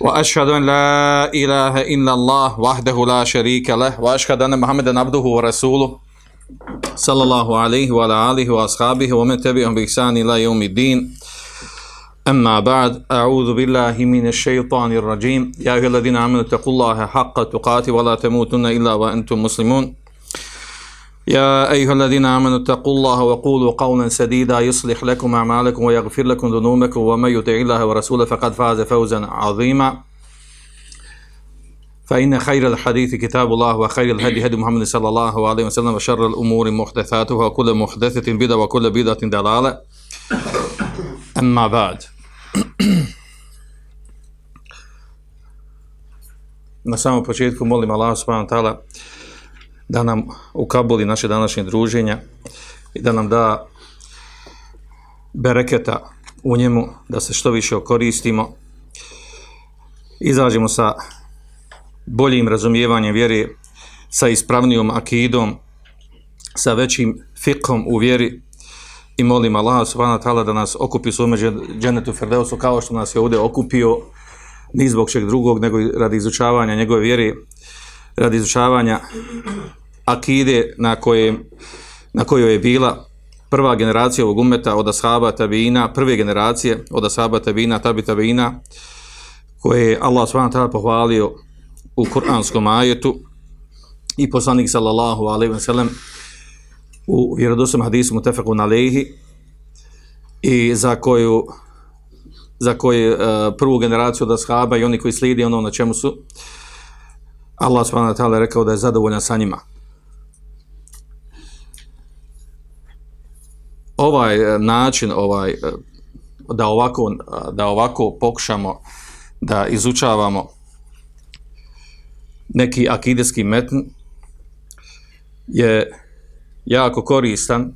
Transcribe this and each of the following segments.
وأشهد أن لا إله إلا الله وحده لا شريك له وأشهد أن محمدا عبده ورسوله صلى الله عليه وعلى آله وأصحابه ومن تبعهم بإحسان إلى يوم الدين. أما بعد أعوذ بالله من الشيطان الرجيم. يا أيها الذين آمنوا اتقوا الله حق تقاته ولا تموتن إلا وأنتم مسلمون. يا أيها الذين آمنوا اتقوا الله وقولوا قولا سديدا يصلح لكم أعمالكم ويغفر لكم ذنوبكم ومن يطع الله ورسوله فقد فاز فوزا عظيما. فإن خير الحديث كتاب الله وخير الهدي هدي محمد صلى الله عليه وسلم وشر الأمور محدثاتها وكل محدثة بدعة وكل بدعة ضلالة أما بعد Na samom početku molim Allah subhanahu wa ta'ala da nam ukabuli naše današnje druženja i da nam da bereketa u njemu, da se što više okoristimo, izađemo sa boljim razumijevanjem vjere, sa ispravnijom akidom, sa većim fikom u vjeri i molim Allah subhanahu ta'ala da nas okupi u svome dženetu Ferdeusu kao što nas je ovdje okupio ni zbog čeg drugog, nego radi izučavanja njegove vjere, radi izučavanja akide na, koje, na kojoj je bila prva generacija ovog umeta od ashaba tabina, prve generacije od ashaba tabina, tabi tabina, koje je Allah ta'ala pohvalio u kuranskom ajetu i poslanik sallallahu alaihi wa sallam u vjerodostojnom hadisu mutafakun alejhi i za koju za koju uh, prvu generaciju od ashaba i oni koji slijedi ono na čemu su Allah subhanahu wa rekao da je zadovoljan sa njima. Ovaj način ovaj da ovako da ovako pokušamo da izučavamo neki akideski metn je jako koristan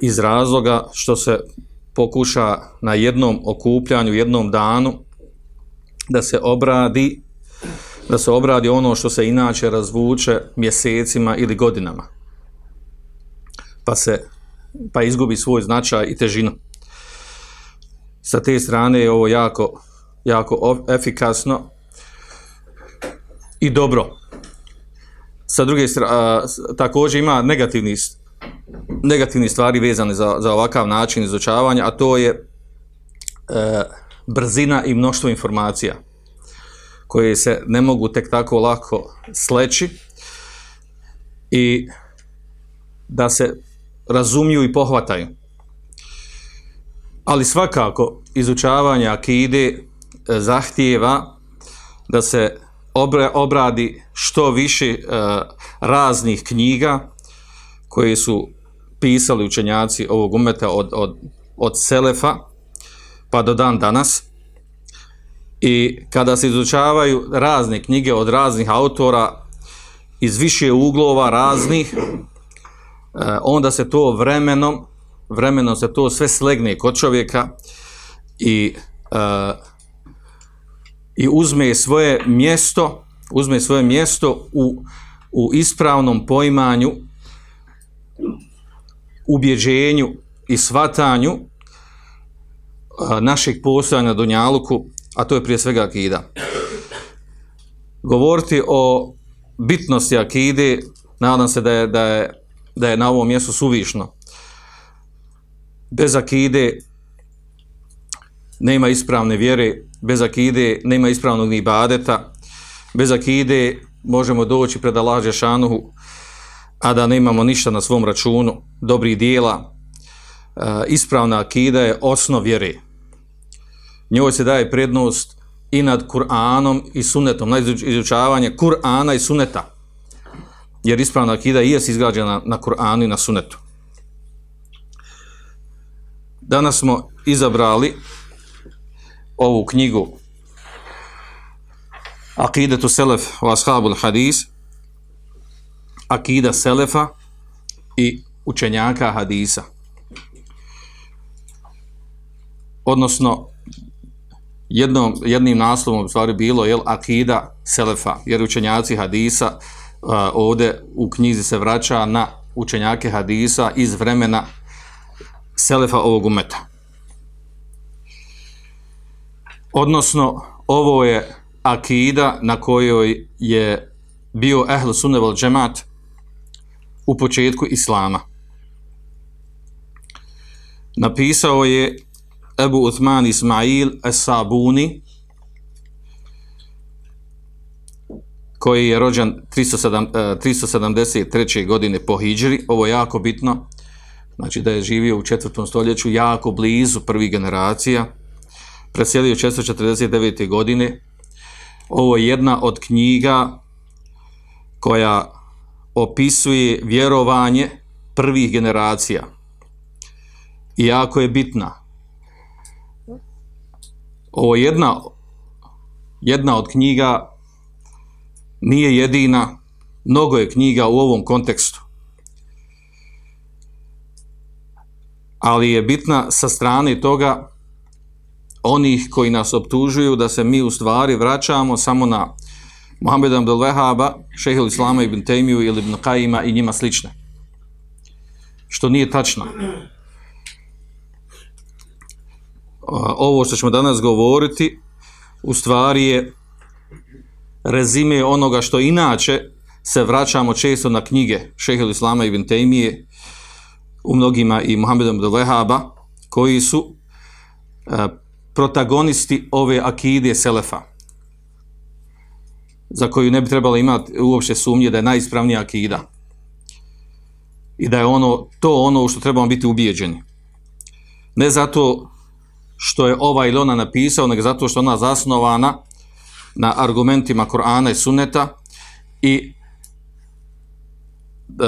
iz razloga što se pokuša na jednom okupljanju, jednom danu da se obradi da se obradi ono što se inače razvuče mjesecima ili godinama. Pa se pa izgubi svoj značaj i težinu. Sa te strane je ovo jako, jako efikasno i dobro. Sa druge strane, također ima negativni, negativni stvari vezane za, za ovakav način izučavanja, a to je e, brzina i mnoštvo informacija koje se ne mogu tek tako lako sleći i da se razumiju i pohvataju. Ali svakako izučavanje akide zahtijeva da se obradi što više raznih knjiga koje su pisali učenjaci ovog umeta od, od, od Selefa pa do dan danas i kada se izučavaju razne knjige od raznih autora iz više uglova raznih onda se to vremenom vremenom se to sve slegne kod čovjeka i i uzme svoje mjesto uzme svoje mjesto u, u ispravnom poimanju ubjeđenju i svatanju našeg postojanja na Dunjaluku, a to je prije svega akida. Govoriti o bitnosti akide, nadam se da je, da je, da je na ovom mjestu suvišno. Bez akide nema ispravne vjere, bez akide nema ispravnog ni ibadeta, bez akide možemo doći pred Allah Žešanuhu, a da nemamo ništa na svom računu, dobrih dijela, ispravna akida je osnov vjere. Njoj se daje prednost i nad Kur'anom i sunetom, na izučavanje Kur'ana i suneta. Jer ispravna akida je izgrađena na Kur'anu i na sunetu. Danas smo izabrali ovu knjigu Aqidetu Selef u Ashabul Hadis akida Selefa i učenjaka Hadisa. Odnosno, jednom, jednim naslovom stvari bilo je akida Selefa, jer učenjaci Hadisa ovdje u knjizi se vraća na učenjake Hadisa iz vremena Selefa ovog umeta. Odnosno, ovo je akida na kojoj je bio Ehl Sunneval džemat u početku Islama. Napisao je Ebu Uthman Ismail Es-Sabuni, koji je rođen 307, 373. godine po Hidžri. Ovo je jako bitno, znači da je živio u četvrtom stoljeću, jako blizu prvih generacija. Presjelio 449. godine. Ovo je jedna od knjiga koja opisuje vjerovanje prvih generacija. I jako je bitna. Ovo je jedna, jedna od knjiga nije jedina, mnogo je knjiga u ovom kontekstu. Ali je bitna sa strane toga onih koji nas optužuju da se mi u stvari vraćamo samo na Muhammed Abdel Vehaba, šehil Islama ibn Tejmiju ili ibn Kajima i njima slične. Što nije tačno. Ovo što ćemo danas govoriti u stvari je rezime onoga što inače se vraćamo često na knjige šehil Islama ibn Tejmije u mnogima i Muhammed Abdel Vehaba koji su protagonisti ove akide Selefa za koju ne bi trebalo imati uopće sumnje da je najispravnija akida. I da je ono, to ono u što trebamo biti ubijeđeni. Ne zato što je ova ili ona napisao, nego zato što ona zasnovana na argumentima Korana i Sunneta i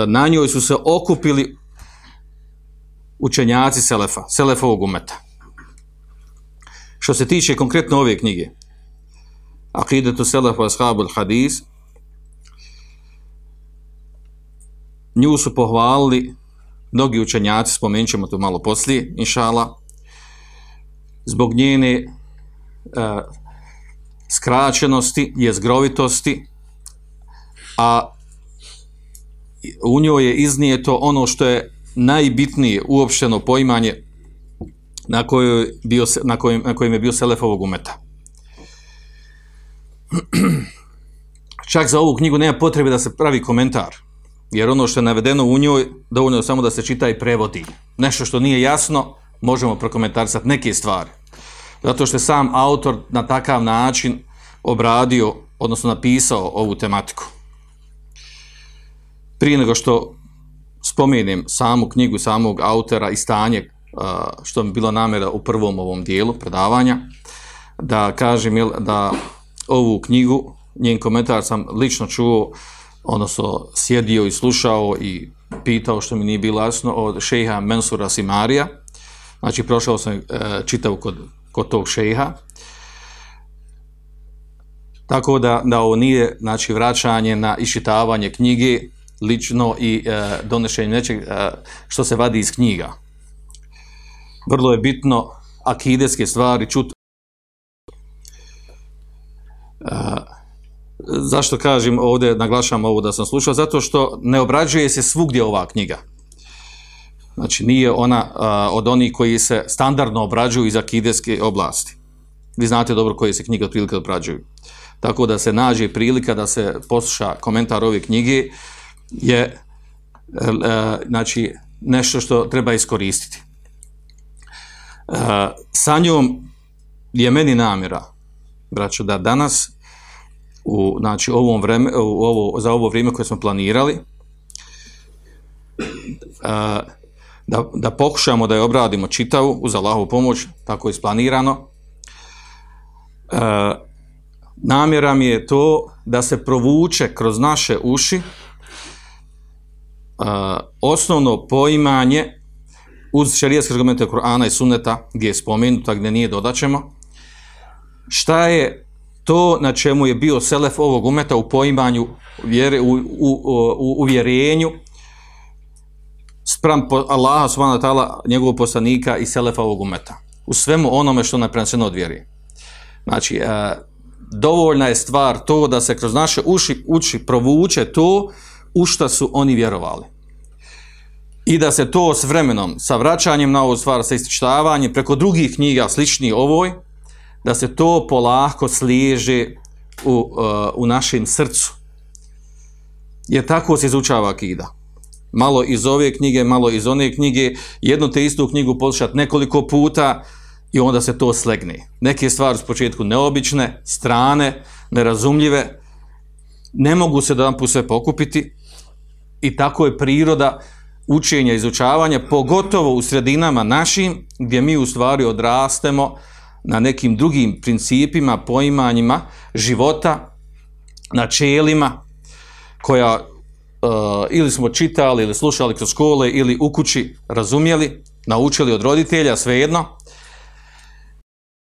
na njoj su se okupili učenjaci Selefa, Selefovog umeta. Što se tiče konkretno ove knjige, Akidetu Selef wa Ashabul Hadis, nju su pohvalili mnogi učenjaci, spomenut ćemo to malo poslije, inšala, zbog njene uh, skraćenosti, jezgrovitosti, a u njoj je iznijeto ono što je najbitnije uopšteno poimanje na, kojoj bio, na, kojim, na kojim je bio Selefovog umeta. čak za ovu knjigu nema potrebe da se pravi komentar, jer ono što je navedeno u njoj, dovoljno je samo da se čita i prevodi. Nešto što nije jasno, možemo prokomentarisati neke stvari. Zato što je sam autor na takav način obradio, odnosno napisao ovu tematiku. Prije nego što spomenem samu knjigu samog autora i stanje, što mi bilo namjera u prvom ovom dijelu predavanja, da kažem da ovu knjigu njen komentar sam lično čuo, odnosno sjedio i slušao i pitao što mi nije bilo jasno od šeha Mensura Simarija. Znači, prošao sam e, čitav kod, kod tog šeha. Tako da, da ovo nije znači, vraćanje na iščitavanje knjige lično i e, donešenje nečeg e, što se vadi iz knjiga. Vrlo je bitno akideske stvari čuti zašto kažem ovdje, naglašam ovo da sam slušao, zato što ne obrađuje se svugdje ova knjiga. Znači, nije ona a, od onih koji se standardno obrađuju iz akideske oblasti. Vi znate dobro koje se knjige otprilike obrađuju. Tako da se nađe prilika da se posluša komentar ove knjige je e, e, znači, nešto što treba iskoristiti. E, sa njom je meni namjera, braćo, da danas u znači ovom vreme, u ovo, za ovo vrijeme koje smo planirali a, da, da pokušamo da je obradimo čitavu uz Allahovu pomoć, tako je isplanirano. Namjera mi je to da se provuče kroz naše uši osnovno poimanje uz šarijetske argumente Kur'ana i Sunneta gdje je spomenuto, gdje nije dodaćemo, šta je to na čemu je bio selef ovog umeta u poimanju vjere, u, u, u uvjerenju spram Allaha subhanahu ta'ala, njegovog poslanika i selefa ovog umeta. U svemu onome što nam preneseno od vjeri. Znači, dovoljna je stvar to da se kroz naše uši, uči provuče to u što su oni vjerovali. I da se to s vremenom, sa vraćanjem na ovu stvar, sa ističtavanjem preko drugih knjiga sličnih ovoj, da se to polako sliježe u, uh, u našem srcu. Jer tako se izučava akida. Malo iz ove knjige, malo iz one knjige, jednu te istu knjigu poslušati nekoliko puta i onda se to slegne. Neke stvari su početku neobične, strane, nerazumljive, ne mogu se da sve pokupiti i tako je priroda učenja, izučavanja, pogotovo u sredinama našim, gdje mi u stvari odrastemo na nekim drugim principima, poimanjima života, načelima, koja uh, ili smo čitali ili slušali kroz škole ili u kući razumjeli, naučili od roditelja, svejedno.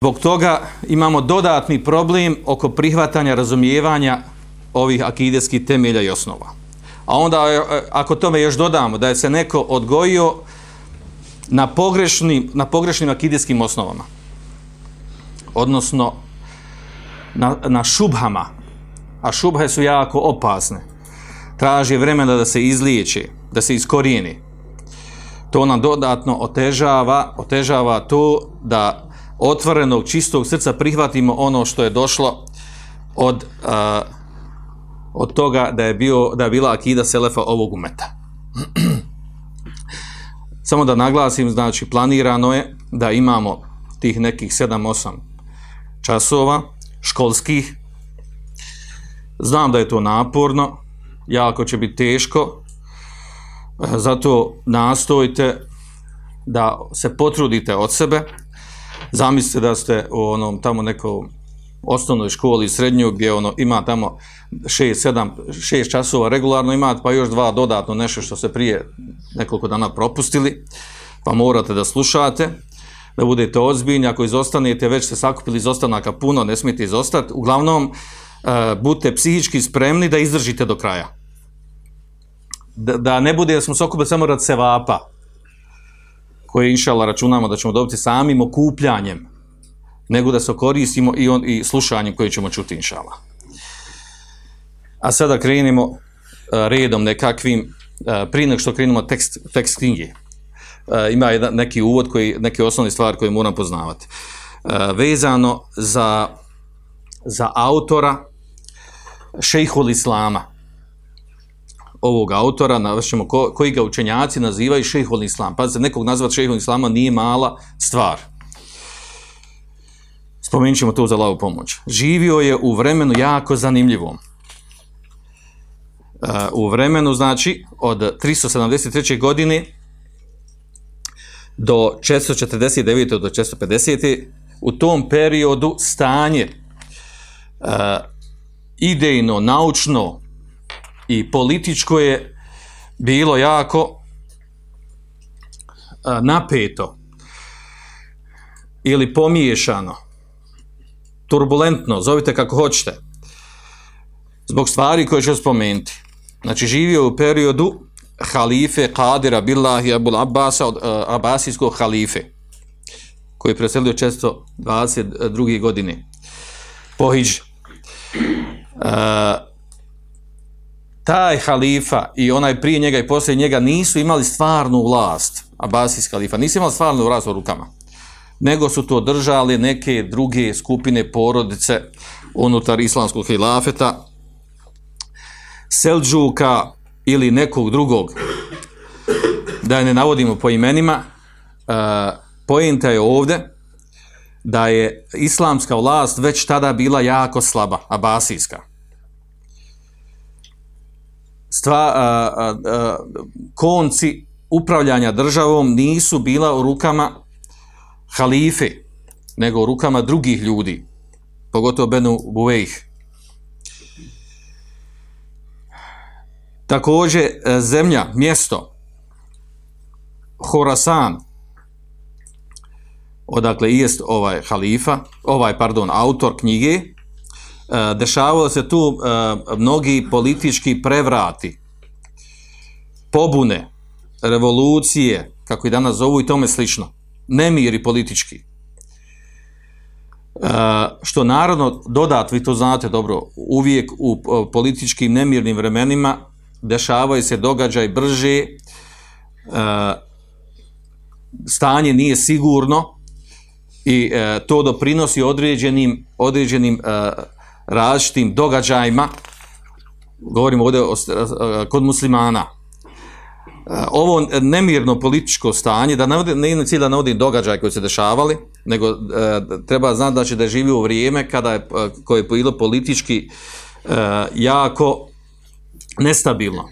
Zbog toga imamo dodatni problem oko prihvatanja, razumijevanja ovih akideskih temelja i osnova. A onda, e, ako tome još dodamo da je se neko odgojio na pogrešnim, na pogrešnim akideskim osnovama, odnosno na, na šubhama, a šubhe su jako opasne, traži vremena da se izliječe, da se iskorijeni. To nam dodatno otežava, otežava to da otvorenog, čistog srca prihvatimo ono što je došlo od, od toga da je, bio, da je bila akida selefa ovog umeta. Samo da naglasim, znači planirano je da imamo tih nekih 7-8 časova školskih. Znam da je to naporno, jako će biti teško, zato nastojite da se potrudite od sebe, Zamislite da ste u onom tamo nekom osnovnoj školi, srednjoj, gdje ono ima tamo 6, 7, 6 časova regularno imate, pa još dva dodatno nešto što se prije nekoliko dana propustili, pa morate da slušate, da budete ozbiljni, ako izostanete, već ste sakupili izostanaka puno, ne smijete izostati, uglavnom, uh, budite psihički spremni da izdržite do kraja. Da, da ne bude da smo sakupili samo rad sevapa, koje inšala računamo da ćemo dobiti samim okupljanjem, nego da se koristimo i, on, i slušanjem koje ćemo čuti inšala. A sada krenimo uh, redom nekakvim, uh, prije nego što krenemo tekst, tekst knjige. Uh, ima jedan, neki uvod, koji, neke osnovne stvari koje moram poznavati. Vezano za, za autora šejhul Islama, ovog autora, navešemo ko, koji ga učenjaci nazivaju šehol islam. Pazite, nekog nazvati šehol islama nije mala stvar. Spomenut ćemo to za lavu pomoć. Živio je u vremenu jako zanimljivom. Uh, u vremenu, znači, od 373. godine do 449. do 450. u tom periodu stanje uh, idejno, naučno, i političko je bilo jako napeto ili pomiješano, turbulentno, zovite kako hoćete, zbog stvari koje ću spomenuti. Znači, živio u periodu halife Kadira Billahi Abul Abbasa, od uh, Abbasijskog halife, koji je preselio 422. godine po Hidži. Uh, taj halifa i onaj prije njega i poslije njega nisu imali stvarnu vlast, Abasijski halifa, nisu imali stvarnu vlast u rukama, nego su to držali neke druge skupine porodice unutar islamskog hilafeta, Selđuka ili nekog drugog, da ne navodimo po imenima, uh, pojenta je ovdje da je islamska vlast već tada bila jako slaba, abasijska stva, a, a, a, konci upravljanja državom nisu bila u rukama halife, nego u rukama drugih ljudi, pogotovo Benu Buvejh. Također, e, zemlja, mjesto, Horasan, odakle jest ovaj halifa, ovaj, pardon, autor knjige, dešavalo se tu e, mnogi politički prevrati, pobune, revolucije, kako i danas zovu i tome slično, nemiri politički. E, što naravno dodat, vi to znate dobro, uvijek u e, političkim nemirnim vremenima dešavaju se događaj brže, e, stanje nije sigurno i e, to doprinosi određenim, određenim e, različitim događajima, govorimo ovdje o, kod muslimana. E, Ovo nemirno političko stanje, da navode, ne cilj da navodim događaj koji se dešavali, nego e, treba znati da će da živi vrijeme kada je, e, koje je bilo politički jako nestabilno.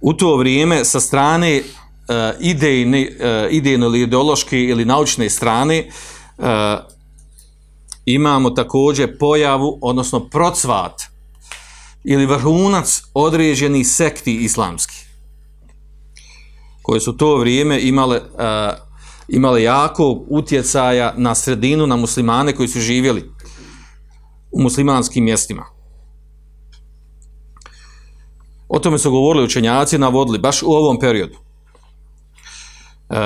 U to vrijeme sa strane e, idejne, idejno ili ideološke ili naučne strane imamo također pojavu, odnosno procvat ili vrhunac određenih sekti islamskih koje su to vrijeme imale, e, imale jako utjecaja na sredinu, na muslimane koji su živjeli u muslimanskim mjestima. O tome su govorili učenjaci, navodili, baš u ovom periodu. E,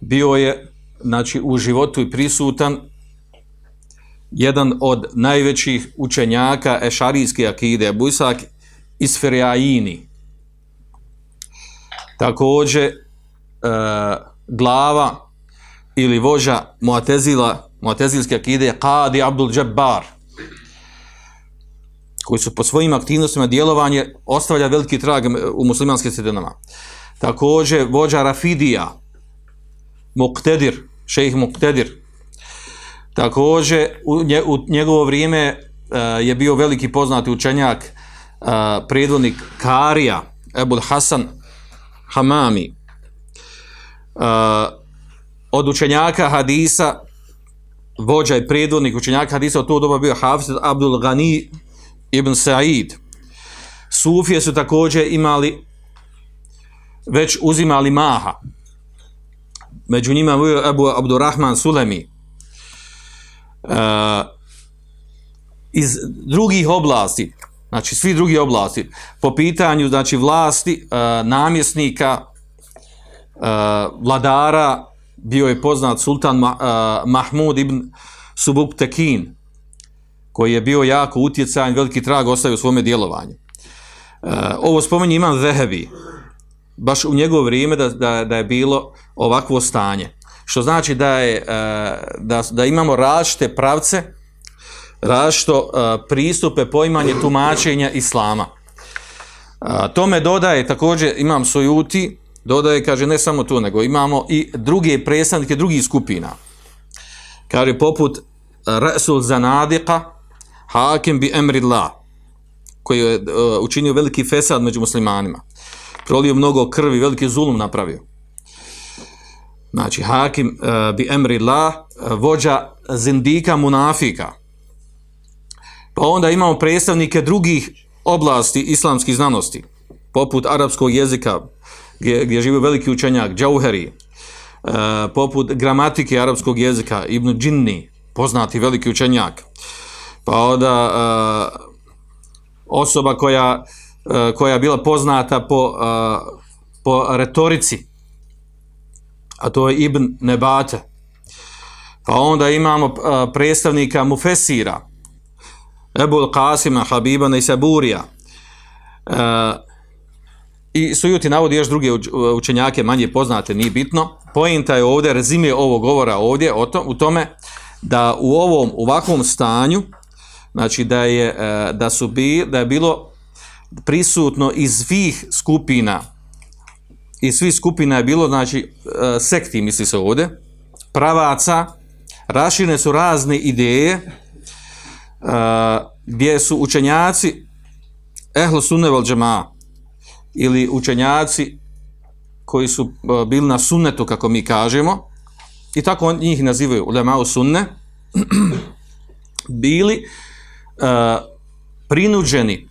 bio je, znači, u životu i prisutan jedan od najvećih učenjaka ešarijske akide, Abu Isak Isferjajini. Također, e, glava ili vođa Muatezila, Muatezilske akide, Qadi Abdul Jabbar, koji su po svojim aktivnostima djelovanje ostavlja veliki trag u muslimanskim sredinama. Također, vođa Rafidija, Muqtedir, šejih Muqtedir. Također, u, nje, u njegovo vrijeme uh, je bio veliki poznati učenjak, uh, predvodnik Karija, Ebul Hasan Hamami. Uh, od učenjaka hadisa, vođa i predvodnik učenjaka hadisa od to doba bio Hafiz Abdul Ghani ibn Sa'id. Sufije su također imali, već uzimali maha. Među njima bio Abu Abdurrahman Sulemi. Uh, iz drugih oblasti, znači svi drugi oblasti, po pitanju znači vlasti, uh, namjesnika, uh, vladara, bio je poznat sultan Ma, Mahmud ibn Subuktekin, koji je bio jako utjecajan, veliki trag ostavio u svome djelovanju. Ovo spomenje imam Zehebi, baš u njegovo vrijeme da, da, da je bilo ovakvo stanje. Što znači da, je, uh, da, da imamo različite pravce, različito uh, pristupe, poimanje tumačenja Islama. Tome dodaje također, imam Sojuti, dodaje, kaže, ne samo to, nego imamo i druge predstavnike drugih skupina. Kaže, poput Rasul Zanadika, Hakim bi Emrillah, koji je uh, učinio veliki fesad među muslimanima. Prolio mnogo krvi, veliki zulum napravio. Znači, Hakim uh, bi Emrillah, uh, vođa zindika munafika. Pa onda imamo predstavnike drugih oblasti islamskih znanosti, poput arapskog jezika, gdje, gdje žive veliki učenjak, Džauheri, uh, poput gramatike arapskog jezika, Ibn Džinni, poznati veliki učenjak, pa onda uh, osoba koja, koja je bila poznata po, po retorici, a to je Ibn Nebate, pa onda imamo predstavnika Mufesira, Ebul Qasima, Habiba Nejsaburija, uh, I Sujuti navodi još druge učenjake, manje poznate, nije bitno. Pojenta je ovdje, rezime ovog govora ovdje, o to, u tome, da u ovom u ovakvom stanju znači da je da su bi da je bilo prisutno iz svih skupina i svih skupina je bilo znači e, sekti misli se ovdje pravaca raširene su razne ideje e, gdje su učenjaci ehlo sunne vel džema ili učenjaci koji su bili na sunnetu kako mi kažemo i tako njih nazivaju ulemao sunne, bili prinuđeni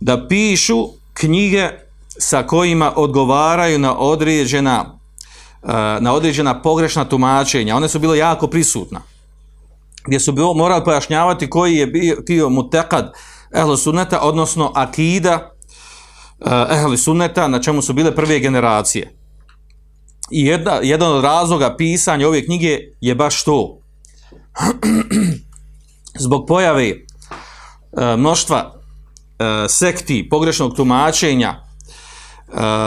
da pišu knjige sa kojima odgovaraju na određena uh, na određena pogrešna tumačenja. One su bile jako prisutna. gdje su bio, morali pojašnjavati koji je bio, bio mutekad ehlu sunneta, odnosno akida uh, ehli sunneta, na čemu su bile prve generacije. I jedna, jedan od razloga pisanja ove knjige je baš to. Zbog pojave uh, mnoštva sekti, pogrešnog tumačenja,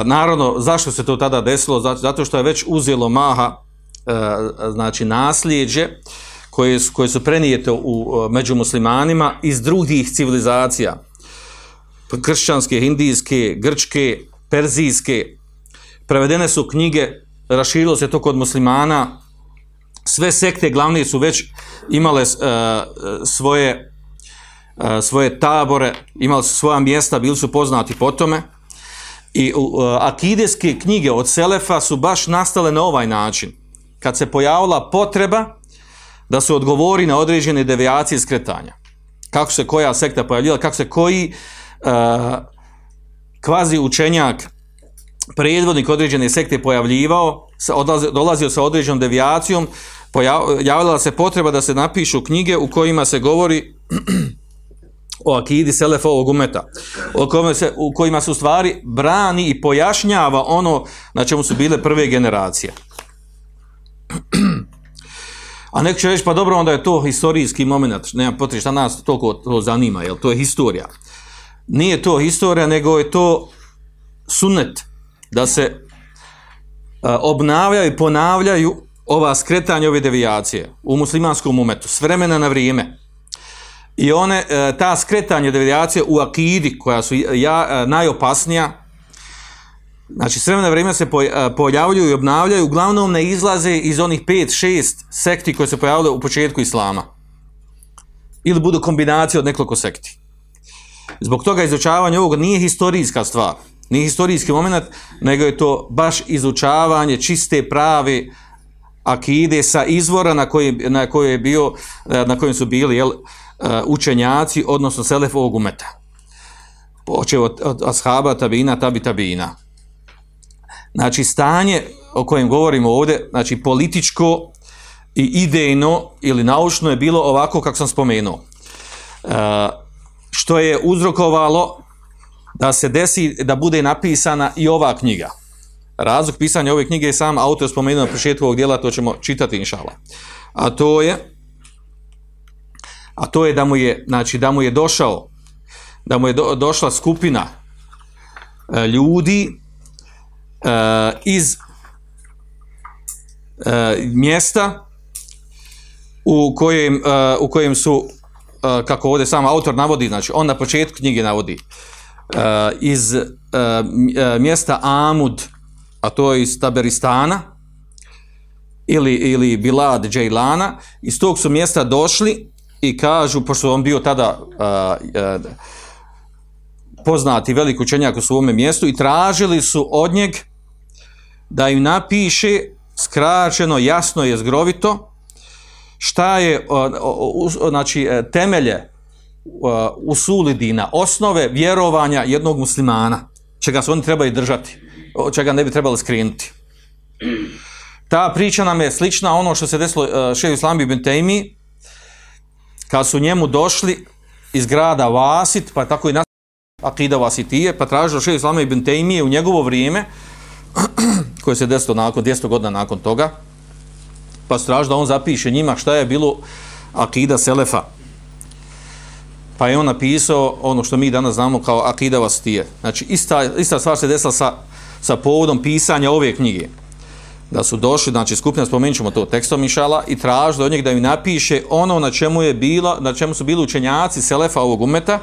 naravno, zašto se to tada desilo? Zato, što je već uzelo maha uh, znači nasljeđe koje su, koje su prenijete u, među muslimanima iz drugih civilizacija kršćanske, hindijske, grčke, perzijske, prevedene su knjige, raširilo se to kod muslimana, sve sekte glavne su već imale uh, svoje, uh, svoje tabore, imali su svoja mjesta, bili su poznati po tome. I uh, akideske knjige od Selefa su baš nastale na ovaj način. Kad se pojavila potreba da se odgovori na određene devijacije skretanja. Kako se koja sekta pojavljala, kako se koji uh, kvazi učenjak predvodnik određene sekte pojavljivao, dolazio sa određenom devijacijom, pojavila se potreba da se napišu knjige u kojima se govori o akidi selefa ovog umeta, o kojima se, u kojima se u stvari brani i pojašnjava ono na čemu su bile prve generacije. A neko će reći, pa dobro, onda je to historijski moment, nema potrebe šta nas toliko to zanima, jel to je historija. Nije to historija, nego je to sunnet, da se a, obnavljaju i ponavljaju ova skretanja, ove devijacije u muslimanskom umetu, s vremena na vrijeme. I one, e, ta skretanja devijacije u akidi, koja su ja, e, najopasnija, Znači, s vremena vrijeme se pojavljuju i obnavljaju, uglavnom ne izlaze iz onih 5-6 sekti koje se pojavljaju u početku islama. Ili budu kombinacije od nekoliko sekti. Zbog toga izučavanje ovog nije historijska stvar, nije historijski moment, nego je to baš izučavanje čiste prave akide sa izvora na kojem, na je bio, na kojem su bili jel, učenjaci, odnosno selef ovog umeta. Počeo od, od ashaba, tabina, tabi, tabina. Znači, stanje o kojem govorimo ovdje, znači političko i idejno ili naučno je bilo ovako kako sam spomenuo. Uh, što je uzrokovalo da se desi, da bude napisana i ova knjiga. Razlog pisanja ove knjige je sam autor spomenuo na početku ovog dijela, to ćemo čitati inšala. A to je a to je da mu je, znači, da mu je došao da mu je do, došla skupina e, ljudi uh, iz uh, mjesta u kojem, uh, u kojem su, uh, kako ovdje sam autor navodi, znači on na početku knjige navodi, uh, iz mjesta Amud, a to je iz Taberistana, ili, ili Bilad Džajlana, iz tog su mjesta došli i kažu, pošto on bio tada poznati velik učenjak u svome mjestu i tražili su od njeg da im napiše skraćeno, jasno i zgrovito šta je znači, e, temelje usulidina, osnove vjerovanja jednog muslimana, čega se oni trebaju držati, čega ne bi trebali skrenuti. Ta priča nam je slična ono što se desilo e, šeju Islambi ibn Taymi, kad su njemu došli iz grada Vasit, pa tako i nas Akida Vasitije, pa tražio šeju Islambi ibn Taymi u njegovo vrijeme, koje se desilo nakon 200 godina nakon toga, pa straž da on zapiše njima šta je bilo akida Selefa. Pa je on napisao ono što mi danas znamo kao akida Vastije. Znači, ista, ista stvar se desila sa, sa povodom pisanja ove knjige. Da su došli, znači skupina, spomenut ćemo to tekstom Mišala, i tražili od njeg da im napiše ono na čemu je bila, na čemu su bili učenjaci Selefa ovog umeta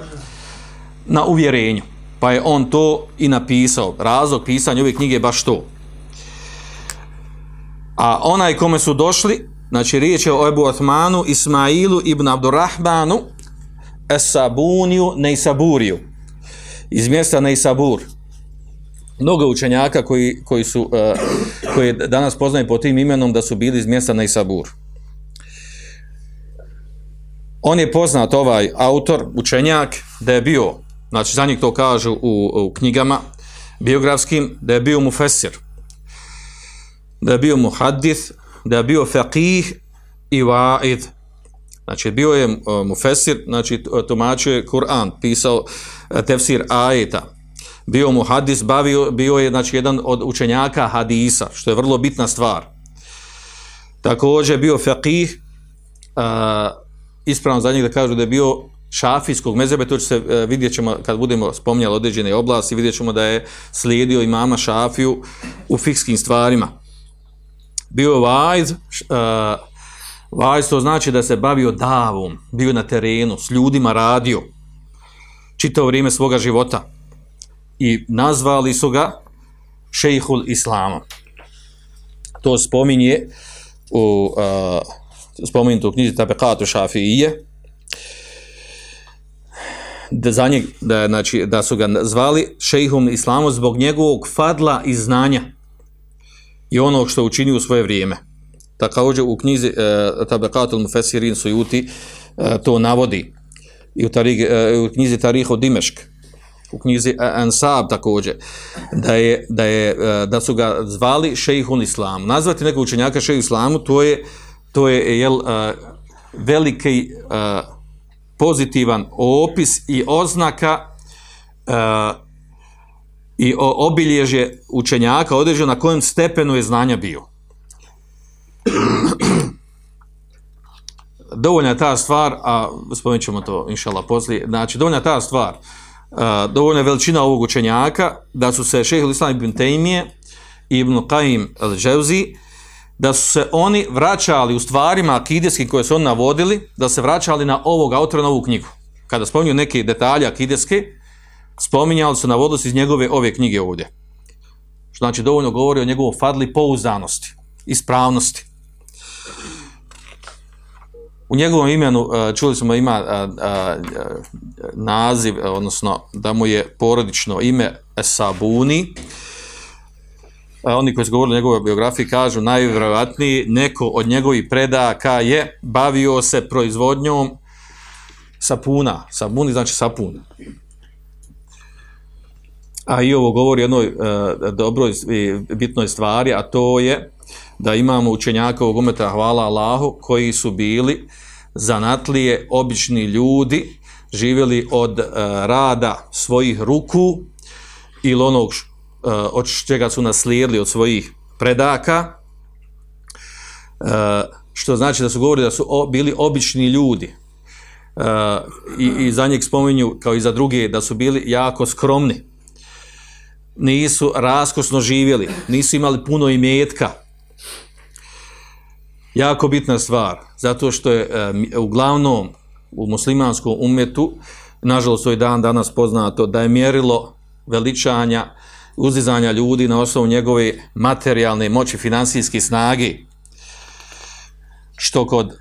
na uvjerenju pa je on to i napisao. Razlog pisanja ove knjige je baš to. A onaj kome su došli, znači riječ je o Ebu Osmanu, Ismailu ibn Abdurrahmanu, Esabuniju, Nejsaburiju. Iz mjesta Nejsabur. Mnogo učenjaka koji, koji su, uh, koji danas poznaju po tim imenom da su bili iz mjesta Nejsabur. On je poznat ovaj autor, učenjak, da je bio znači za njih to kažu u, u knjigama biografskim, da je bio mufesir, da je bio muhaddith, da je bio faqih i wa'id, Znači, bio je uh, mufesir, znači, tumačio je Kur'an, pisao uh, tefsir ajeta, bio mu hadis, bavio, bio je, znači, jedan od učenjaka hadisa, što je vrlo bitna stvar. Također bio faqih, ispravno za njih da kažu da je bio šafijskog mezebe, to će se uh, vidjet ćemo kad budemo spominjali određene oblasti, vidjet ćemo da je slijedio imama šafiju u fikskim stvarima. Bio vajz, uh, vajz to znači da se bavio davom, bio na terenu, s ljudima radio, čitao vrijeme svoga života i nazvali su ga šejhul islama. To spominje u uh, spomenutu u knjizi Tabekatu Šafije, da, za njeg, da, znači, da su ga zvali šejhom islamu zbog njegovog fadla i znanja i onog što učinio u svoje vrijeme. Također u knjizi uh, Tabekatu Mufesirin Sujuti uh, to navodi i u, tarig, uh, u knjizi Tariho Dimešk u knjizi Ansab također, da, je, da, je, da su ga zvali šejhun islamu. Nazvati nekog učenjaka šejhun islamu, to je, to je jel, veliki pozitivan opis i oznaka i obilježje učenjaka određeno na kojem stepenu je znanja bio. Dovoljna je ta stvar, a spomenut ćemo to inšala poslije, znači dovoljna je ta stvar, dovoljna veličina ovog učenjaka, da su se šehe Islam ibn Tejmije i ibn Qaim al-Dževzi, da su se oni vraćali u stvarima akideskih koje su oni navodili, da se vraćali na ovog autora, na ovu knjigu. Kada spominju neke detalje akideske, spominjali su navodili iz njegove ove knjige ovdje. Znači dovoljno govori o njegovom fadli pouzdanosti, ispravnosti. U njegovom imenu čuli smo ima naziv, odnosno da mu je porodično ime Esabuni. Oni koji su govorili o njegovoj biografiji kažu najvjerojatniji neko od njegovih predaka je bavio se proizvodnjom sapuna. Sabuni znači sapun. A i ovo govori o jednoj dobroj i bitnoj stvari, a to je da imamo učenjaka ovog umeta, hvala Allahu, koji su bili zanatlije, obični ljudi, živjeli od uh, rada svojih ruku ili onog uh, od čega su naslijedili od svojih predaka, uh, što znači da su govorili da su o, bili obični ljudi. I, I za njeg spominju, kao i za druge, da su bili jako skromni. Nisu raskosno živjeli, nisu imali puno imetka, jako bitna stvar, zato što je e, uglavnom u muslimanskom umetu, nažalost to je dan danas poznato, da je mjerilo veličanja, uzizanja ljudi na osnovu njegove materijalne moći, finansijske snage, što kod e,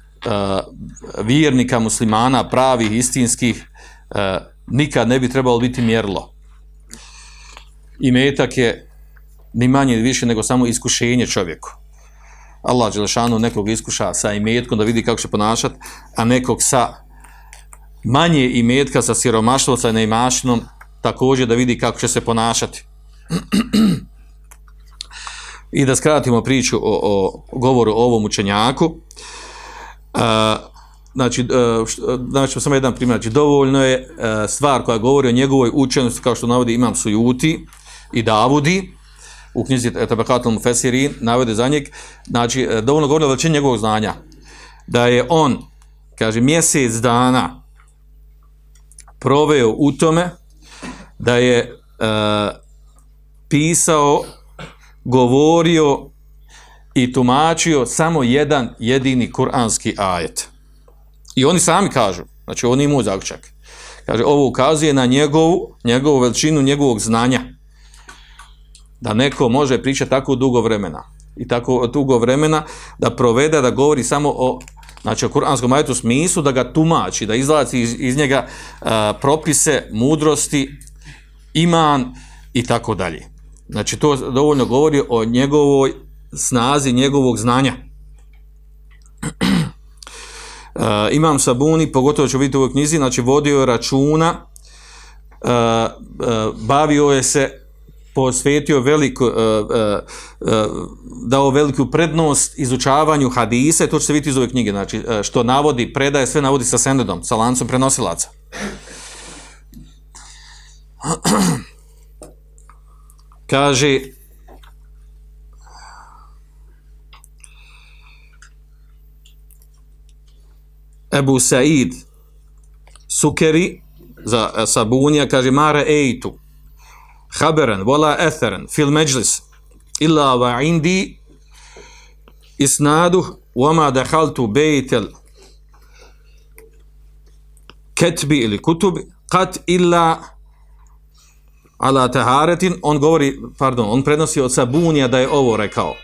vjernika muslimana, pravih, istinskih, e, nikad ne bi trebalo biti mjerilo. I metak je ni manje ni više nego samo iskušenje čovjeku. Allah Đelešanu nekog iskuša sa imetkom da vidi kako će ponašati, a nekog sa manje imetka, sa siromaštvom, sa neimašinom, također da vidi kako će se ponašati. I da skratimo priču o, o govoru o ovom učenjaku. Znači, a, znači, samo jedan primjer. Znači, dovoljno je a, stvar koja govori o njegovoj učenosti, kao što navodi Imam Sujuti i Davudi, u knjizi Tabakatul Mufesirin navode za njeg, znači e, dovoljno govori o veličini njegovog znanja, da je on, kaže, mjesec dana proveo u tome da je e, pisao, govorio i tumačio samo jedan jedini kuranski ajet. I oni sami kažu, znači oni imaju zaključak, kaže, ovo ukazuje na njegovu, njegovu veličinu njegovog znanja da neko može pričati tako dugo vremena i tako dugo vremena da provede, da govori samo o znači o kuranskom ajetu smislu, da ga tumači, da izlaci iz, iz njega propise, mudrosti, iman i tako dalje. Znači to dovoljno govori o njegovoj snazi, njegovog znanja. Imam Sabuni, pogotovo ću vidjeti u ovoj knjizi, znači vodio je računa, bavio je se posvetio veliku, uh, uh, uh, dao veliku prednost izučavanju hadisa, to će se vidjeti iz ove knjige, znači, što navodi, predaje, sve navodi sa senedom, sa lancom prenosilaca. Kaže, Ebu Said Sukeri za Sabunija kaže Mare ejtu Vola etheren, fil međlis illa va indi isnadu wama dahaltu bejtel ketbi ili kutubi kat illa ala taharetin on govori, pardon, on prenosi od Sabunija da je ovo rekao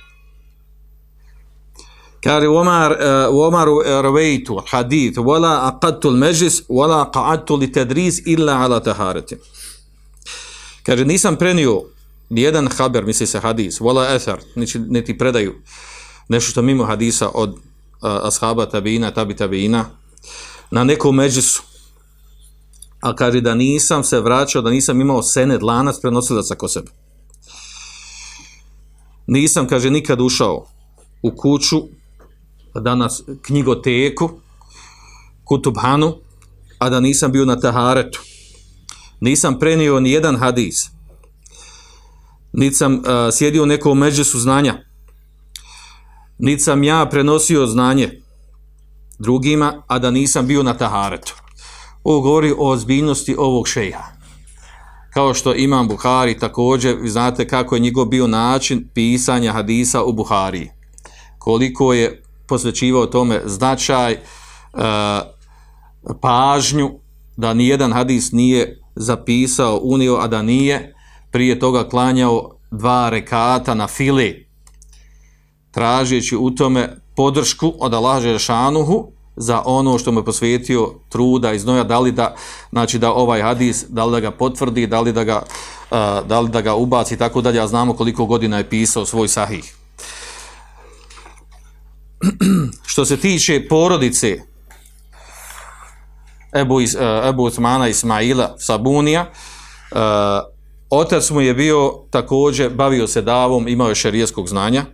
Kaže, Omar, uh, Omar ravejtu hadith, wala aqadtu l-međlis, wala qa'adtu li tedriz illa ala taharetin. Kaže, nisam prenio nijedan haber, misli se hadis, wala ethar, niti, niti predaju nešto što mimo hadisa od uh, ashaba tabina, tabi tabina, na nekom međlisu. A kaže da nisam se vraćao, da nisam imao sened lanac prenosilaca ko sebe. Nisam, kaže, nikad ušao u kuću danas knjigoteku, kutubhanu, a da nisam bio na taharetu. Nisam prenio ni jedan hadis. Niti sam uh, sjedio u nekom međusu znanja. Niti sam ja prenosio znanje drugima, a da nisam bio na taharetu. Ovo govori o ozbiljnosti ovog šeha. Kao što imam Buhari također, vi znate kako je njegov bio način pisanja hadisa u Buhariji. Koliko je posvećivao tome značaj, e, pažnju, da ni jedan hadis nije zapisao, unio, a da nije prije toga klanjao dva rekata na fili, tražeći u tome podršku od Allaha Žešanuhu za ono što mu je posvetio truda i znoja, da li da, znači da ovaj hadis, da li da ga potvrdi, da li da ga, uh, da li da ga ubaci tako dalje, a znamo koliko godina je pisao svoj sahih. što se tiče porodice Ebu, uh, Ebu Utmana Ismaila Sabunija, uh, otac mu je bio također, bavio se davom, imao je šerijeskog znanja,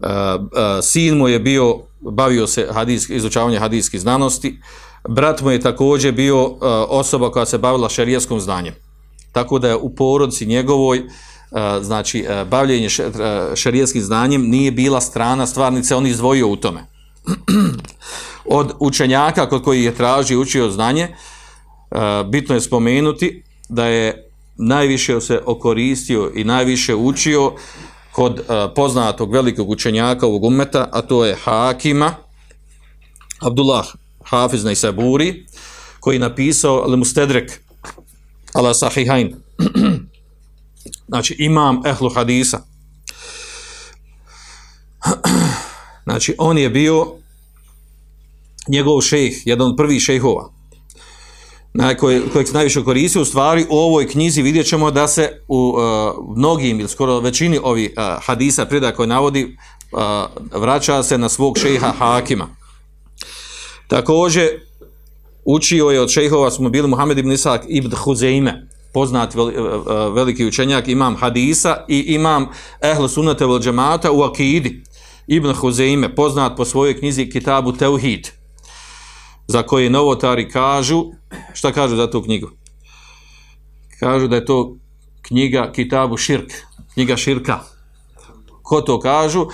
uh, uh, sin mu je bio, bavio se hadijsk, izučavanje hadijskih znanosti, brat mu je također bio uh, osoba koja se bavila šerijeskom znanjem. Tako da je u porodici njegovoj uh, znači bavljenje šerijskim znanjem nije bila strana stvarnice, on izdvojio u tome. Od učenjaka kod koji je tražio učio znanje, bitno je spomenuti da je najviše se okoristio i najviše učio kod poznatog velikog učenjaka ovog umeta, a to je Hakima, Abdullah Hafiz Najsaburi, koji je napisao Lemustedrek ala Sahihain. znači imam ehlu hadisa. Znači on je bio njegov šejh, jedan od prvih šejhova koje, kojeg se najviše koristi, u stvari u ovoj knjizi vidjet ćemo da se u uh, mnogim ili skoro većini ovih uh, hadisa preda koje navodi uh, vraća se na svog šejha Hakima. Također učio je od šejhova smo bili Muhammed ibn Isak ibn Huzeime, poznat e, e, veliki učenjak, imam hadisa i imam ehlu sunnata vel džemata u akidi. Ibn Huzeime, poznat po svojoj knjizi Kitabu Teuhid, za koje novotari kažu, šta kažu za tu knjigu? Kažu da je to knjiga Kitabu Širk, knjiga Širka. Ko to kažu?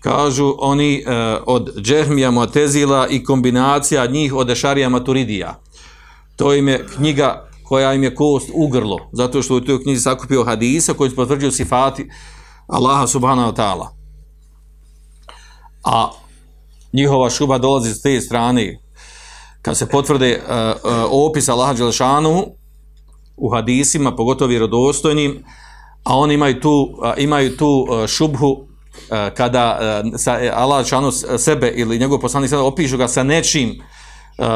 Kažu oni eh, od Džehmija Muatezila i kombinacija njih od Ešarija Maturidija. To im je knjiga koja im je kost ugrlo, zato što u toj knjizi sakupio hadisa koji su potvrđuju sifati Allaha subhanahu wa ta'ala. A njihova šuba dolazi s te strane, kad se potvrde uh, uh, opis Allaha Đelšanu u hadisima, pogotovo vjerodostojnim, a oni imaju tu, uh, imaju tu uh, šubhu kada sa, Allah Đelšanu sebe ili njegov poslanik sada opišu ga sa nečim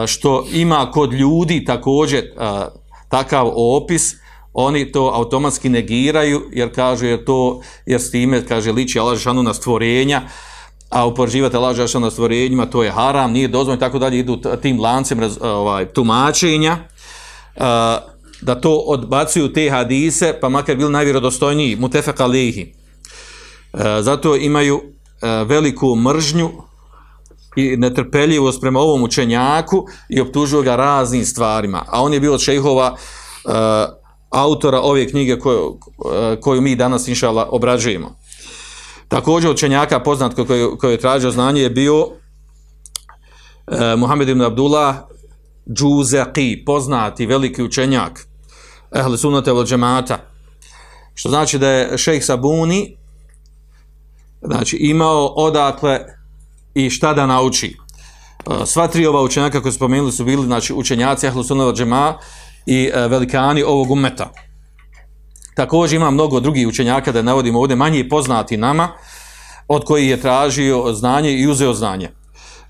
što ima kod ljudi također takav opis, oni to automatski negiraju jer kažu je to, jer s time kaže liči Allah Žešanu na stvorenja, a uporživati Allah na stvorenjima to je haram, nije dozvoljeno, tako dalje idu tim lancem ovaj, tumačenja. Uh, da to odbacuju te hadise, pa makar bili najvjerodostojniji, mutefek alihi. E, zato imaju e, veliku mržnju i netrpeljivost prema ovom učenjaku i optužuju ga raznim stvarima. A on je bio od šejhova autora ove knjige koju, koju mi danas inšala obrađujemo. Također učenjaka poznat koji, koji je tražio znanje je bio e, Muhammed ibn Abdullah Džuzaki, poznati veliki učenjak Ehle sunnate od džemata. Što znači da je šejh Sabuni znači, imao odakle i šta da nauči. E, Sva tri ova učenjaka koje spomenuli su bili znači, učenjaci Ehle sunnate od džema i e, velikani ovog ummeta. Također ima mnogo drugih učenjaka, da navodimo ovdje, manje poznati nama, od kojih je tražio znanje i uzeo znanje.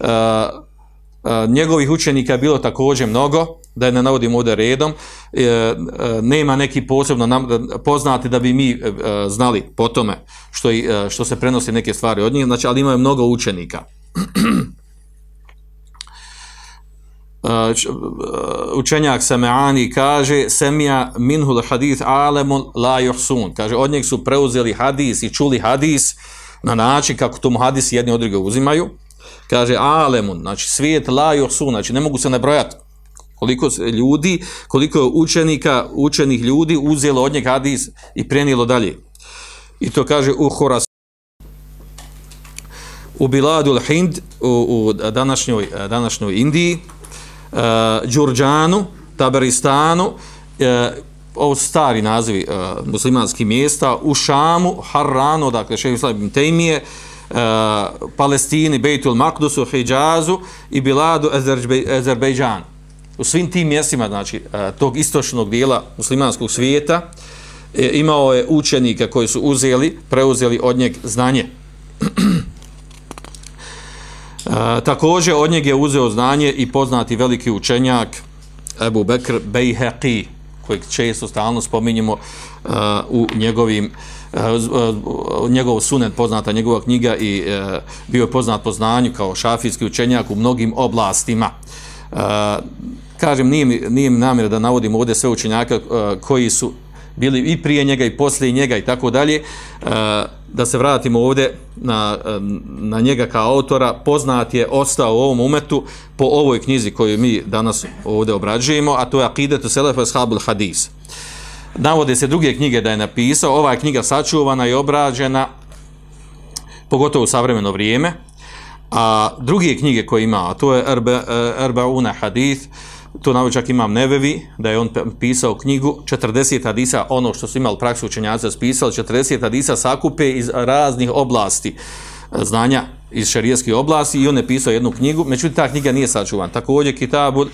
E, e, njegovih učenika je bilo također mnogo, da ne navodimo ovdje redom, e, e, nema neki posebno nam, poznati da bi mi e, znali po tome što, e, što se prenosi neke stvari od njih, znači, ali imaju mnogo učenika. Č- uh, učenjak Sameani kaže Semija minhul hadith alemun la yuhsun. Kaže, od njeg su preuzeli hadis i čuli hadis na način kako tomu hadis jedni od druge uzimaju. Kaže, alemun, znači svijet la yuhsun, znači ne mogu se nabrojati koliko ljudi, koliko učenika, učenih ljudi uzelo od njeg hadis i prenijelo dalje. I to kaže u Horas u Biladul Hind u, u današnjoj, današnjoj Indiji uh, Đurđanu, Taberistanu, uh, ovo su stari nazivi uh, muslimanskih mjesta, u Šamu, Harranu, dakle šehr Islam Tejmije, Palestini, Bejtul Makdusu, Hidžazu i Biladu Azerbejdžan. U svim tim mjestima, znači, tog istočnog dijela muslimanskog svijeta, imao je učenika koji su uzeli, preuzeli od njeg znanje. E, također od njeg je uzeo znanje i poznati veliki učenjak Ebu Bekr Bejheqi, kojeg često stalno spominjemo uh, u njegovim uh, uh, njegov sunet poznata njegova knjiga i bio je poznat po znanju kao šafijski učenjak u mnogim oblastima. Kažem, nije nije mi namjera da navodim ovdje sve učenjaka koji su bili i prije njega i poslije njega i tako dalje, da se vratimo ovdje na, na njega kao autora, poznat je ostao u ovom umetu po ovoj knjizi koju mi danas ovdje obrađujemo, a to je Aqidetu Selefa Shabul Hadis. Navode se druge knjige da je napisao, ova je knjiga sačuvana i obrađena, pogotovo u savremeno vrijeme, a druge knjige koje ima, a to je Erba, Erbauna Hadith, to navod čak imam Nevevi, da je on pisao knjigu 40 hadisa, ono što su imali praksu učenjaca spisali, 40 hadisa sakupe iz raznih oblasti e, znanja iz šarijeskih oblasti i on je pisao jednu knjigu, međutim ta knjiga nije sačuvana. Također Kitabu uh,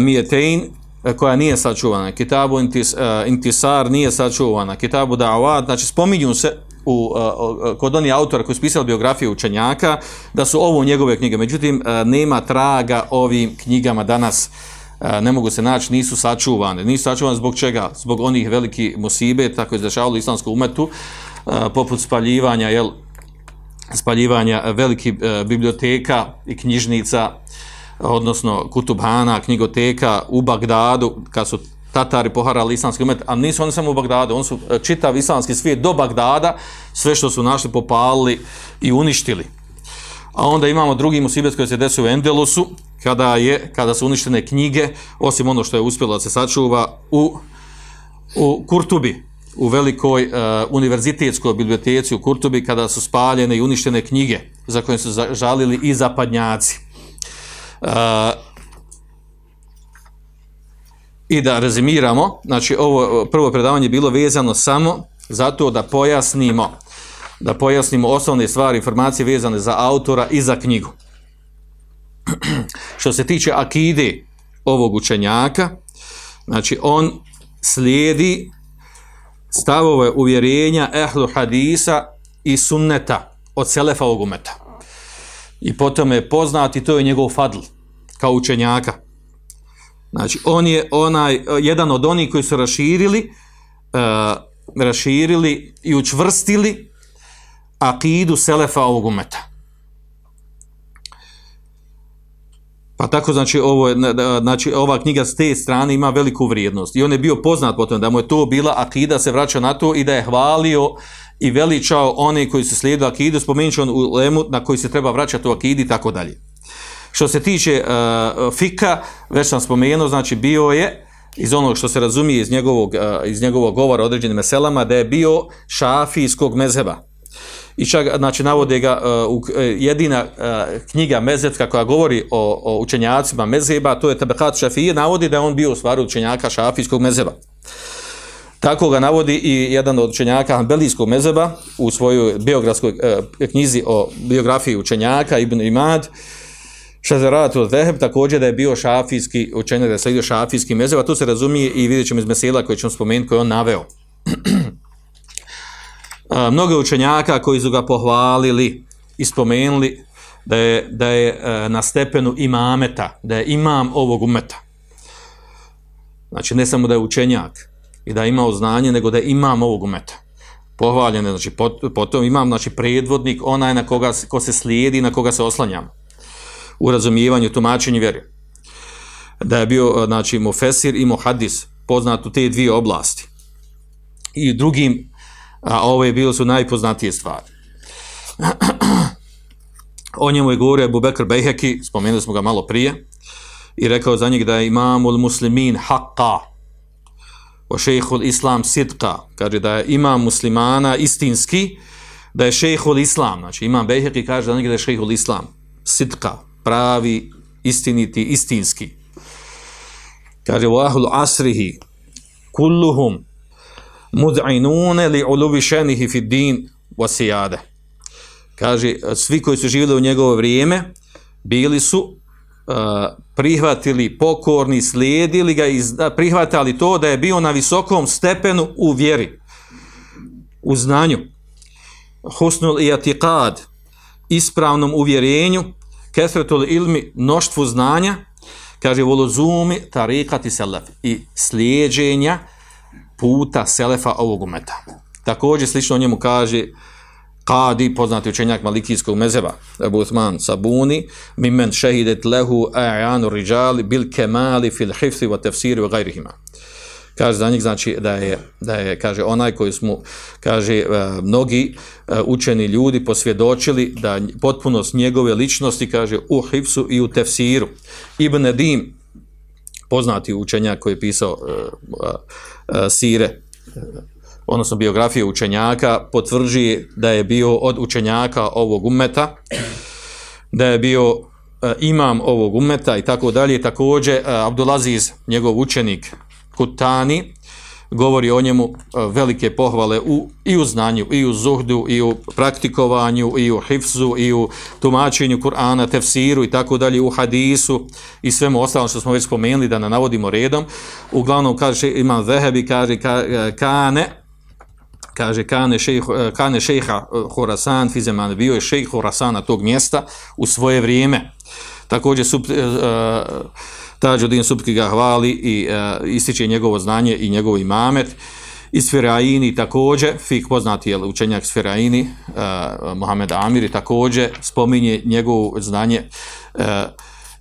Mijetein, e, koja nije sačuvana, Kitabu intis, uh, Intisar nije sačuvana, Kitabu Da'awad, znači spominju se u, uh, kod onih autora koji su pisali biografije učenjaka, da su ovo njegove knjige. Međutim, uh, nema traga ovim knjigama danas, ne mogu se naći, nisu sačuvane. Nisu sačuvane zbog čega? Zbog onih veliki musibe, tako je zašavalo islamsku umetu, poput spaljivanja, jel, spaljivanja velikih biblioteka i knjižnica, odnosno kutubhana, knjigoteka u Bagdadu, kad su Tatari poharali islamski umet, a nisu oni samo u Bagdadu, oni su e, čitav islamski svijet do Bagdada, sve što su našli popalili i uništili. A onda imamo drugi musibet koji se desio u Endelusu, kada, je, kada su uništene knjige, osim ono što je uspjelo da se sačuva, u, u Kurtubi, u velikoj uh, univerzitetskoj biblioteci u Kurtubi, kada su spaljene i uništene knjige, za koje su žalili i zapadnjaci. Uh, I da rezimiramo, znači ovo prvo predavanje je bilo vezano samo zato da pojasnimo da pojasnimo osnovne stvari, informacije vezane za autora i za knjigu. Što se tiče akide ovog učenjaka, znači on slijedi stavove uvjerenja ehlu hadisa i sunneta od selefa ovog umeta. I potom je poznati, to je njegov fadl kao učenjaka. Znači, on je onaj, jedan od onih koji su raširili, uh, raširili i učvrstili akidu selefa ovog umeta. Pa tako znači, ovo, je- na- na- znači ova knjiga s te strane ima veliku vrijednost. I on je bio poznat po tome da mu je to bila akida, se vraća na to i da je hvalio i veličao one koji su slijedili akidu, spomenut on u lemu na koji se treba vraćati u akidi i tako dalje. Što se tiče uh, fika, već sam spomenuo, znači bio je iz onog što se razumije iz njegovog, uh, iz njegovog govora određenim meselama, da je bio šafijskog mezheba. I čak, znači, navode ga uh, jedina knjiga mezetska koja govori o, o učenjacima mezheba, to je Tabekat Šafije, navodi da je on bio u stvari učenjaka šafijskog mezheba. Tako ga navodi i jedan od učenjaka Hanbelijskog mezeba u svojoj biografskoj knjizi o biografiji učenjaka Ibn Imad, Šazeratu Zeheb također da je bio šafijski učenjak, da je slijedio šafijski mezeba, tu se razumije i vidjet ćemo iz mesela koje ćemo spomenuti, koje je on naveo. Mnogo učenjaka koji su ga pohvalili i spomenuli da je, da je e, na stepenu imameta, da je imam ovog umeta. Znači ne samo da je učenjak i da je imao znanje, nego da je imam ovog umeta. Pohvaljen je, znači pot- potom imam znači predvodnik, onaj na koga, ko se slijedi, na koga se oslanjam u razumijevanju, tumačenju vjere. Da je bio, znači, mufesir i muhadis, poznat u te dvije oblasti. I drugim, a ove bile su najpoznatije stvari. O njemu je govorio Abu Bekr Bejheki, spomenuli smo ga malo prije, i rekao za njeg da je imamul muslimin haqqa, o šejhul islam sidqa, kaže da je imam muslimana istinski, da je šejhul islam, znači imam Bejheki kaže za njega da je šejhul islam, sidqa, pravi, istiniti, istinski. Kaže, wahul asrihi, kulluhum, mud'inune li ulubi šenihi fi din. Kaže, svi koji su živjeli u njegovo vrijeme, bili su uh, prihvatili, pokorni, slijedili ga i prihvatali to da je bio na visokom stepenu u vjeri, u znanju. Husnul i atiqad, ispravnom uvjerenju, kesretul ilmi, mnoštvu znanja, kaže volozumi tarikati selef i slijeđenja puta selefa ovog umeta. Također slično njemu kaže Kadi, poznati učenjak Malikijskog mezeba, Abu Uthman Sabuni, mimen šehidet lehu a'anu riđali bil kemali fil hifzi wa tefsiri wa gajrihima. Kaže za njih znači da je, da je kaže onaj koji smo kaže e, mnogi e, učeni ljudi posvjedočili da potpunost njegove ličnosti kaže u hifsu i u tefsiru. Ibn Edim poznati učenjak koji je pisao e, sire odnosno biografije učenjaka potvrđuje da je bio od učenjaka ovog umeta da je bio imam ovog umeta i tako dalje također Abdulaziz njegov učenik Kutani govori o njemu e, velike pohvale u, i u znanju, i u zuhdu, i u praktikovanju, i u hifzu, i u tumačenju Kur'ana, tefsiru i tako dalje, u hadisu i svemu ostalom što smo već spomenuli da ne navodimo redom. Uglavnom kaže imam Zehebi, kaže ka, e, kane, kaže kane, šejh, e, kane šejha Horasan Fizeman, bio je šejh Horasana tog mjesta u svoje vrijeme. Također sub, uh, Tađudin Subki ga hvali i uh, ističe njegovo znanje i njegov imamet. I Sferaini također, fik poznati je učenjak Sferaini, uh, Mohamed Amiri također spominje njegovo znanje uh,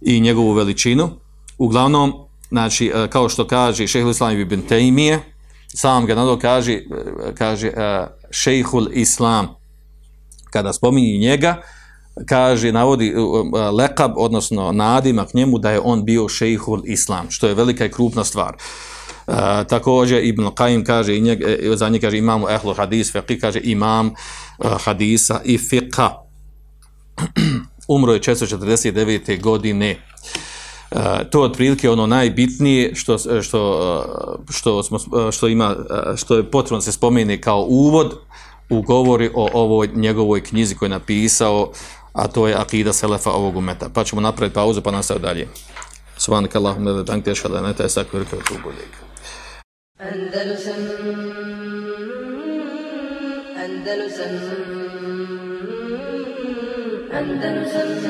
i njegovu veličinu. Uglavnom, znači, uh, kao što kaže šehhul Islam ibn Tejmije, sam ga nado kaže, kaže uh, šejhul Islam, kada spominje njega, kaže, navodi uh, lekab, odnosno nadimak njemu da je on bio šejhul Islam, što je velika i krupna stvar. Uh, također Ibn Qaim kaže i njeg, e, za njega kaže imam ehlu hadis, fiqh kaže imam uh, hadisa i fiqha. Umro je 449. godine. Uh, to je otprilike ono najbitnije što, što, što, smo, što, ima, što je potrebno se spomene kao uvod u govori o ovoj njegovoj knjizi koju je napisao, a to je Akida Selefa ovog umeta. Pa ćemo napraviti pauzu pa nastaviti dalje. Bihamdika ashhadu an la ilaha illa anta astaghfiruka wa atubu ilayk. Andalusam Andalusam Andalusam Andalusam